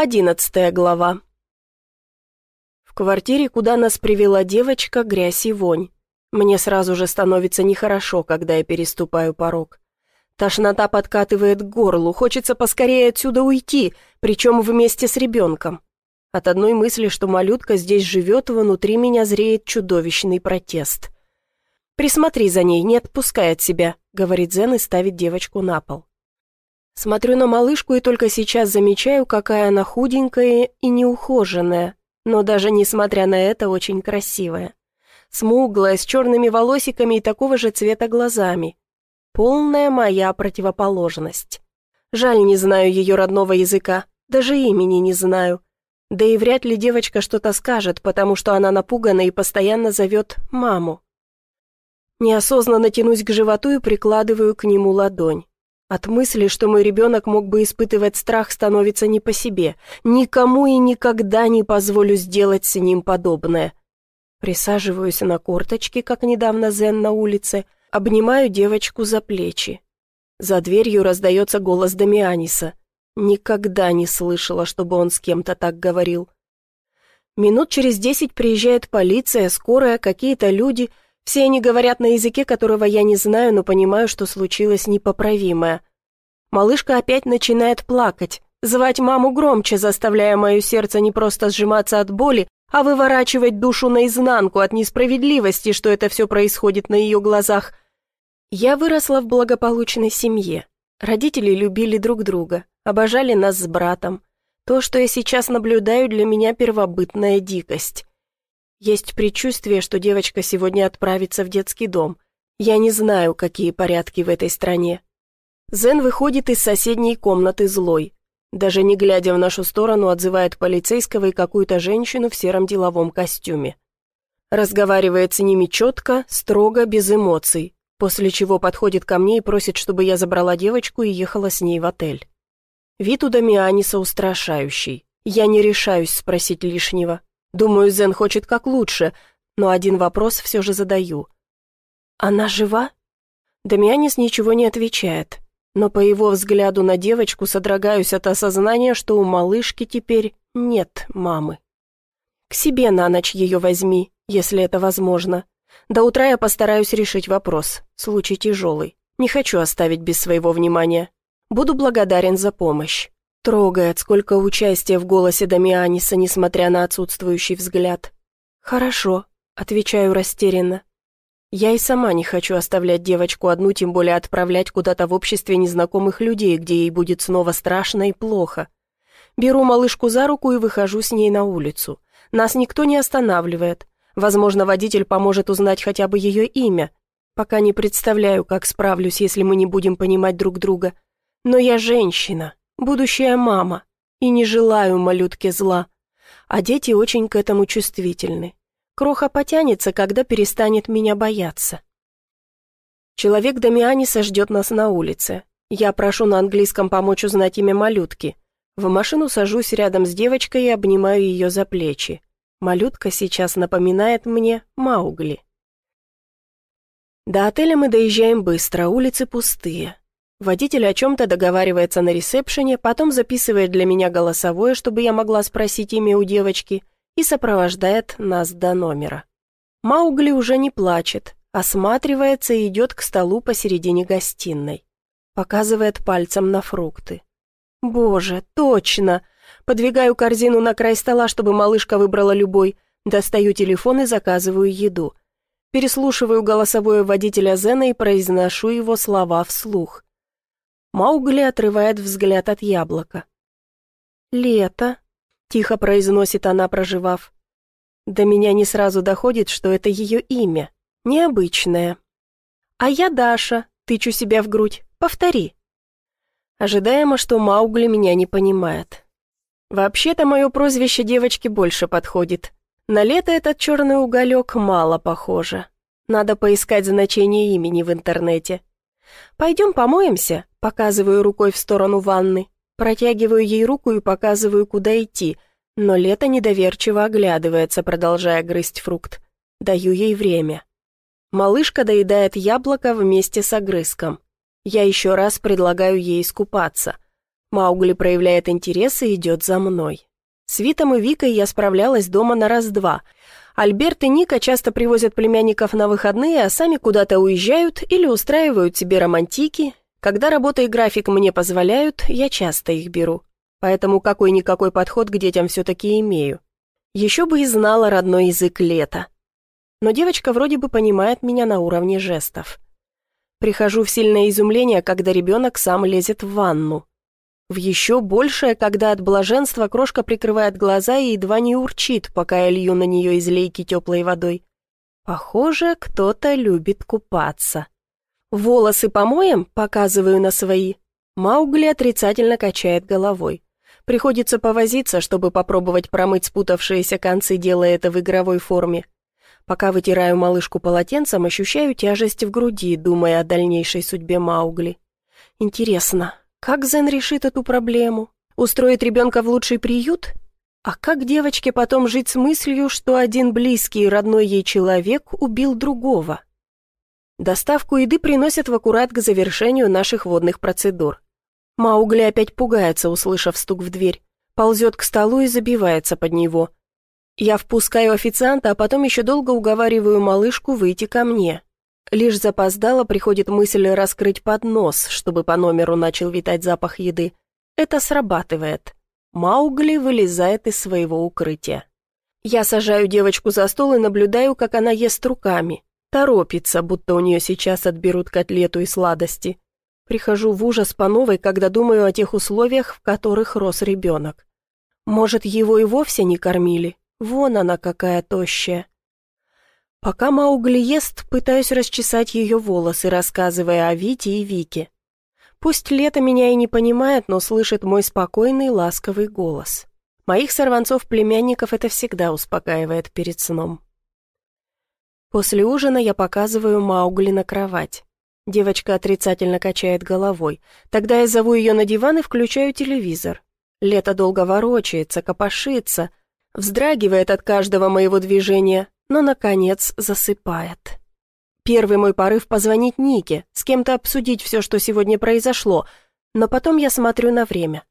Одиннадцатая глава. В квартире, куда нас привела девочка, грязь и вонь. Мне сразу же становится нехорошо, когда я переступаю порог. Тошнота подкатывает к горлу, хочется поскорее отсюда уйти, причем вместе с ребенком. От одной мысли, что малютка здесь живет, внутри меня зреет чудовищный протест. «Присмотри за ней, не отпускай от себя», — говорит Зен и ставит девочку на пол. Смотрю на малышку и только сейчас замечаю, какая она худенькая и неухоженная, но даже несмотря на это очень красивая. Смуглая, с черными волосиками и такого же цвета глазами. Полная моя противоположность. Жаль, не знаю ее родного языка, даже имени не знаю. Да и вряд ли девочка что-то скажет, потому что она напугана и постоянно зовет «маму». Неосознанно тянусь к животу и прикладываю к нему ладонь. От мысли, что мой ребенок мог бы испытывать страх, становится не по себе. Никому и никогда не позволю сделать с ним подобное. Присаживаюсь на корточки, как недавно Зен на улице, обнимаю девочку за плечи. За дверью раздается голос Дамианиса. Никогда не слышала, чтобы он с кем-то так говорил. Минут через десять приезжает полиция, скорая, какие-то люди — все они говорят на языке, которого я не знаю, но понимаю, что случилось непоправимое. Малышка опять начинает плакать, звать маму громче, заставляя мое сердце не просто сжиматься от боли, а выворачивать душу наизнанку от несправедливости, что это все происходит на ее глазах. Я выросла в благополучной семье. Родители любили друг друга, обожали нас с братом. То, что я сейчас наблюдаю, для меня первобытная дикость. Есть предчувствие, что девочка сегодня отправится в детский дом. Я не знаю, какие порядки в этой стране. Зен выходит из соседней комнаты злой. Даже не глядя в нашу сторону, отзывает полицейского и какую-то женщину в сером деловом костюме. Разговаривает с ними четко, строго, без эмоций, после чего подходит ко мне и просит, чтобы я забрала девочку и ехала с ней в отель. Вид у Дамианиса устрашающий. Я не решаюсь спросить лишнего. Думаю, Зен хочет как лучше, но один вопрос все же задаю. «Она жива?» Дамианис ничего не отвечает, но по его взгляду на девочку содрогаюсь от осознания, что у малышки теперь нет мамы. К себе на ночь ее возьми, если это возможно. До утра я постараюсь решить вопрос, случай тяжелый. Не хочу оставить без своего внимания. Буду благодарен за помощь. Трогает, сколько участия в голосе Дамианиса, несмотря на отсутствующий взгляд. «Хорошо», — отвечаю растерянно. Я и сама не хочу оставлять девочку одну, тем более отправлять куда-то в обществе незнакомых людей, где ей будет снова страшно и плохо. Беру малышку за руку и выхожу с ней на улицу. Нас никто не останавливает. Возможно, водитель поможет узнать хотя бы ее имя. Пока не представляю, как справлюсь, если мы не будем понимать друг друга. Но я женщина, будущая мама, и не желаю малютке зла. А дети очень к этому чувствительны. Кроха потянется, когда перестанет меня бояться. Человек Дамианиса ждет нас на улице. Я прошу на английском помочь узнать имя малютки. В машину сажусь рядом с девочкой и обнимаю ее за плечи. Малютка сейчас напоминает мне Маугли. До отеля мы доезжаем быстро, улицы пустые. Водитель о чем-то договаривается на ресепшене, потом записывает для меня голосовое, чтобы я могла спросить имя у девочки, и сопровождает нас до номера. Маугли уже не плачет, осматривается и идет к столу посередине гостиной. Показывает пальцем на фрукты. «Боже, точно!» Подвигаю корзину на край стола, чтобы малышка выбрала любой, достаю телефон и заказываю еду. Переслушиваю голосовое водителя Зена и произношу его слова вслух. Маугли отрывает взгляд от яблока. «Лето», — тихо произносит она, проживав. До меня не сразу доходит, что это ее имя, необычное. «А я Даша», — тычу себя в грудь, «повтори». Ожидаемо, что Маугли меня не понимает. Вообще-то мое прозвище девочке больше подходит. На лето этот черный уголек мало похоже. Надо поискать значение имени в интернете. «Пойдем помоемся», — показываю рукой в сторону ванны. Протягиваю ей руку и показываю, куда идти, но Лето недоверчиво оглядывается, продолжая грызть фрукт. Даю ей время. Малышка доедает яблоко вместе с огрызком. Я еще раз предлагаю ей искупаться. Маугли проявляет интерес и идет за мной. С Витом и Викой я справлялась дома на раз-два. Альберт и Ника часто привозят племянников на выходные, а сами куда-то уезжают или устраивают себе романтики. Когда работа и график мне позволяют, я часто их беру. Поэтому какой-никакой подход к детям все-таки имею. Еще бы и знала родной язык лета. Но девочка вроде бы понимает меня на уровне жестов. Прихожу в сильное изумление, когда ребенок сам лезет в ванну. В еще большее, когда от блаженства крошка прикрывает глаза и едва не урчит, пока я лью на нее из лейки теплой водой. Похоже, кто-то любит купаться. Волосы помоем, показываю на свои. Маугли отрицательно качает головой. Приходится повозиться, чтобы попробовать промыть спутавшиеся концы, делая это в игровой форме. Пока вытираю малышку полотенцем, ощущаю тяжесть в груди, думая о дальнейшей судьбе Маугли. Интересно, как Зен решит эту проблему? Устроит ребенка в лучший приют? А как девочке потом жить с мыслью, что один близкий и родной ей человек убил другого? Доставку еды приносят в аккурат к завершению наших водных процедур. Маугли опять пугается, услышав стук в дверь. Ползет к столу и забивается под него. Я впускаю официанта, а потом еще долго уговариваю малышку выйти ко мне. Лишь запоздало приходит мысль раскрыть поднос, чтобы по номеру начал витать запах еды. Это срабатывает. Маугли вылезает из своего укрытия. Я сажаю девочку за стол и наблюдаю, как она ест руками. Торопится, будто у нее сейчас отберут котлету и сладости. Прихожу в ужас по новой, когда думаю о тех условиях, в которых рос ребенок. Может, его и вовсе не кормили? Вон она какая тощая. Пока Маугли ест, пытаюсь расчесать ее волосы, рассказывая о Вите и Вике. Пусть Лето меня и не понимает, но слышит мой спокойный, ласковый голос. Моих сорванцов-племянников это всегда успокаивает перед сном. После ужина я показываю Маугли на кровать. Девочка отрицательно качает головой. Тогда я зову ее на диван и включаю телевизор. Лето долго ворочается, копошится, вздрагивает от каждого моего движения, но, наконец, засыпает. Первый мой порыв позвонить Нике, с кем-то обсудить все, что сегодня произошло, но потом я смотрю на время.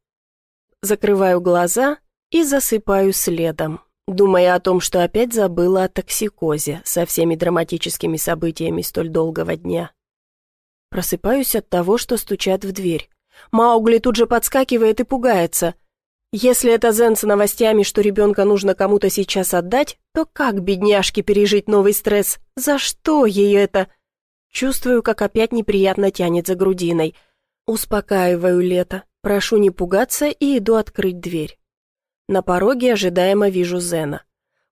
Закрываю глаза и засыпаю следом, думая о том, что опять забыла о токсикозе со всеми драматическими событиями столь долгого дня. Просыпаюсь от того, что стучат в дверь. Маугли тут же подскакивает и пугается — если это Зен с новостями, что ребенка нужно кому-то сейчас отдать, то как бедняжке пережить новый стресс? За что ей это? Чувствую, как опять неприятно тянет за грудиной. Успокаиваю лето, прошу не пугаться и иду открыть дверь. На пороге ожидаемо вижу Зена.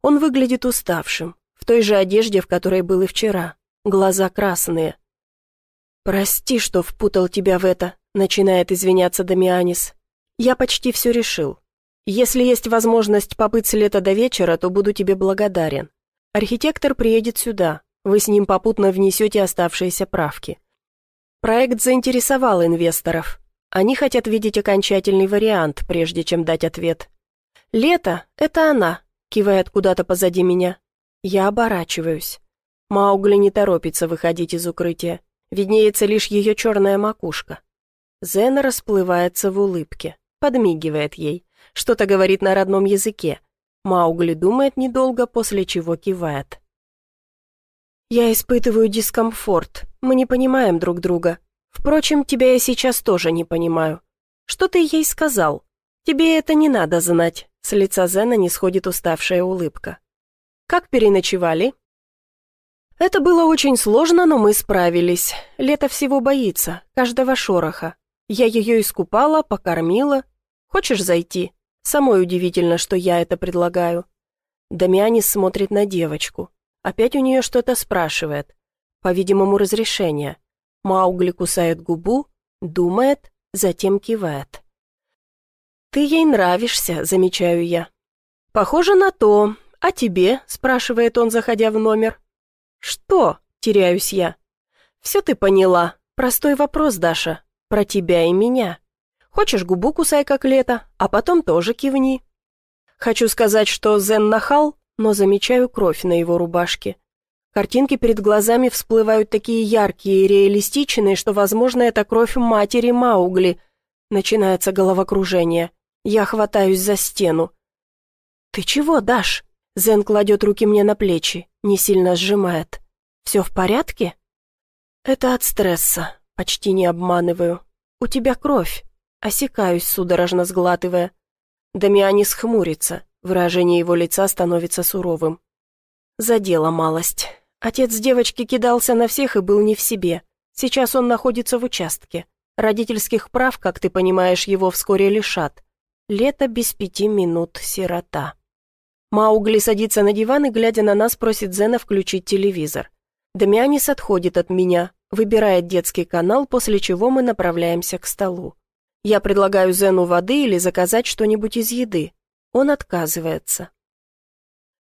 Он выглядит уставшим, в той же одежде, в которой был и вчера. Глаза красные. «Прости, что впутал тебя в это», — начинает извиняться Дамианис. «Я почти все решил. Если есть возможность побыть с лета до вечера, то буду тебе благодарен. Архитектор приедет сюда, вы с ним попутно внесете оставшиеся правки. Проект заинтересовал инвесторов. Они хотят видеть окончательный вариант, прежде чем дать ответ. «Лето — это она», — кивает куда-то позади меня. Я оборачиваюсь. Маугли не торопится выходить из укрытия. Виднеется лишь ее черная макушка. Зена расплывается в улыбке подмигивает ей, что-то говорит на родном языке. Маугли думает недолго, после чего кивает. «Я испытываю дискомфорт. Мы не понимаем друг друга. Впрочем, тебя я сейчас тоже не понимаю. Что ты ей сказал? Тебе это не надо знать». С лица Зена не сходит уставшая улыбка. «Как переночевали?» «Это было очень сложно, но мы справились. Лето всего боится, каждого шороха. Я ее искупала, покормила, Хочешь зайти? Самой удивительно, что я это предлагаю». Дамианис смотрит на девочку. Опять у нее что-то спрашивает. По-видимому, разрешение. Маугли кусает губу, думает, затем кивает. «Ты ей нравишься», — замечаю я. «Похоже на то. А тебе?» — спрашивает он, заходя в номер. «Что?» — теряюсь я. «Все ты поняла. Простой вопрос, Даша. Про тебя и меня». Хочешь, губу кусай, как лето, а потом тоже кивни. Хочу сказать, что Зен нахал, но замечаю кровь на его рубашке. Картинки перед глазами всплывают такие яркие и реалистичные, что, возможно, это кровь матери Маугли. Начинается головокружение. Я хватаюсь за стену. «Ты чего, Даш?» Зен кладет руки мне на плечи, не сильно сжимает. «Все в порядке?» «Это от стресса», почти не обманываю. «У тебя кровь». Осекаюсь, судорожно сглатывая. Дамианис хмурится, выражение его лица становится суровым. Задела малость. Отец девочки кидался на всех и был не в себе. Сейчас он находится в участке. Родительских прав, как ты понимаешь, его вскоре лишат. Лето без пяти минут сирота. Маугли садится на диван и, глядя на нас, просит Зена включить телевизор. Дамианис отходит от меня, выбирает детский канал, после чего мы направляемся к столу. Я предлагаю Зену воды или заказать что-нибудь из еды. Он отказывается.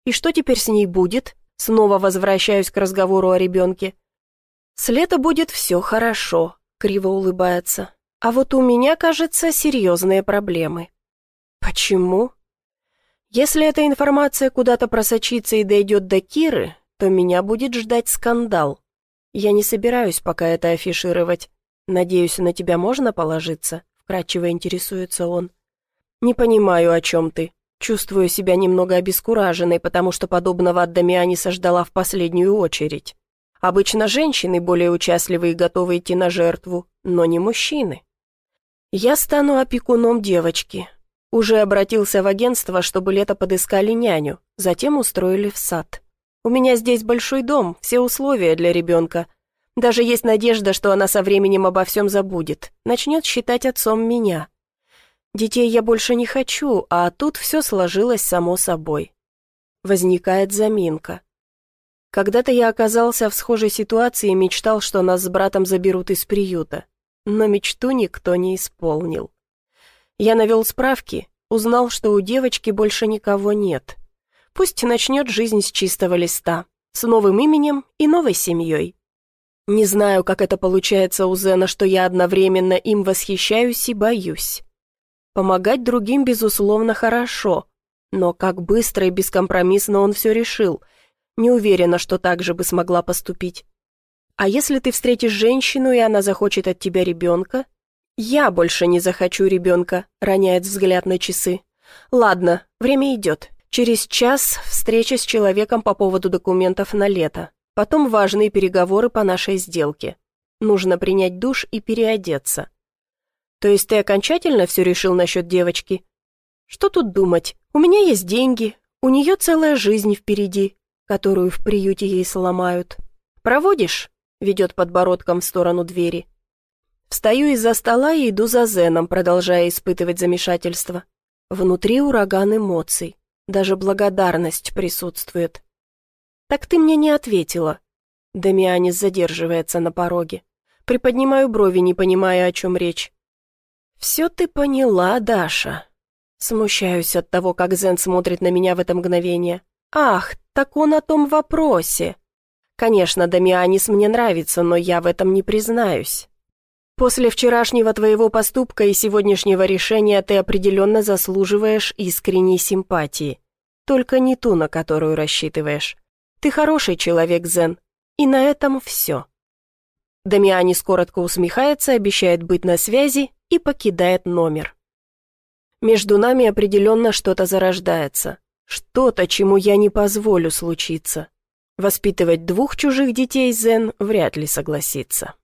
И что теперь с ней будет? Снова возвращаюсь к разговору о ребенке. С лета будет все хорошо, криво улыбается. А вот у меня, кажется, серьезные проблемы. Почему? Если эта информация куда-то просочится и дойдет до Киры, то меня будет ждать скандал. Я не собираюсь пока это афишировать. Надеюсь, на тебя можно положиться? Вкратчиво интересуется он. Не понимаю, о чем ты. Чувствую себя немного обескураженной, потому что подобного от Дамианиса ждала в последнюю очередь. Обычно женщины более участливы и готовы идти на жертву, но не мужчины. Я стану опекуном девочки. Уже обратился в агентство, чтобы лето подыскали няню, затем устроили в сад. У меня здесь большой дом, все условия для ребенка. Даже есть надежда, что она со временем обо всем забудет, начнет считать отцом меня. Детей я больше не хочу, а тут все сложилось само собой. Возникает заминка. Когда-то я оказался в схожей ситуации и мечтал, что нас с братом заберут из приюта. Но мечту никто не исполнил. Я навел справки, узнал, что у девочки больше никого нет. Пусть начнет жизнь с чистого листа, с новым именем и новой семьей. Не знаю, как это получается у Зена, что я одновременно им восхищаюсь и боюсь. Помогать другим, безусловно, хорошо, но как быстро и бескомпромиссно он все решил. Не уверена, что так же бы смогла поступить. А если ты встретишь женщину, и она захочет от тебя ребенка? Я больше не захочу ребенка, роняет взгляд на часы. Ладно, время идет. Через час встреча с человеком по поводу документов на лето. Потом важные переговоры по нашей сделке. Нужно принять душ и переодеться. То есть ты окончательно все решил насчет девочки? Что тут думать? У меня есть деньги, у нее целая жизнь впереди, которую в приюте ей сломают. Проводишь? Ведет подбородком в сторону двери. Встаю из-за стола и иду за Зеном, продолжая испытывать замешательство. Внутри ураган эмоций. Даже благодарность присутствует. «Так ты мне не ответила». Дамианис задерживается на пороге. Приподнимаю брови, не понимая, о чем речь. «Все ты поняла, Даша». Смущаюсь от того, как Зен смотрит на меня в это мгновение. «Ах, так он о том вопросе». «Конечно, Дамианис мне нравится, но я в этом не признаюсь. После вчерашнего твоего поступка и сегодняшнего решения ты определенно заслуживаешь искренней симпатии. Только не ту, на которую рассчитываешь. Ты хороший человек, Зен, и на этом все». Дамианис коротко усмехается, обещает быть на связи и покидает номер. Между нами определенно что-то зарождается. Что-то, чему я не позволю случиться. Воспитывать двух чужих детей Зен вряд ли согласится.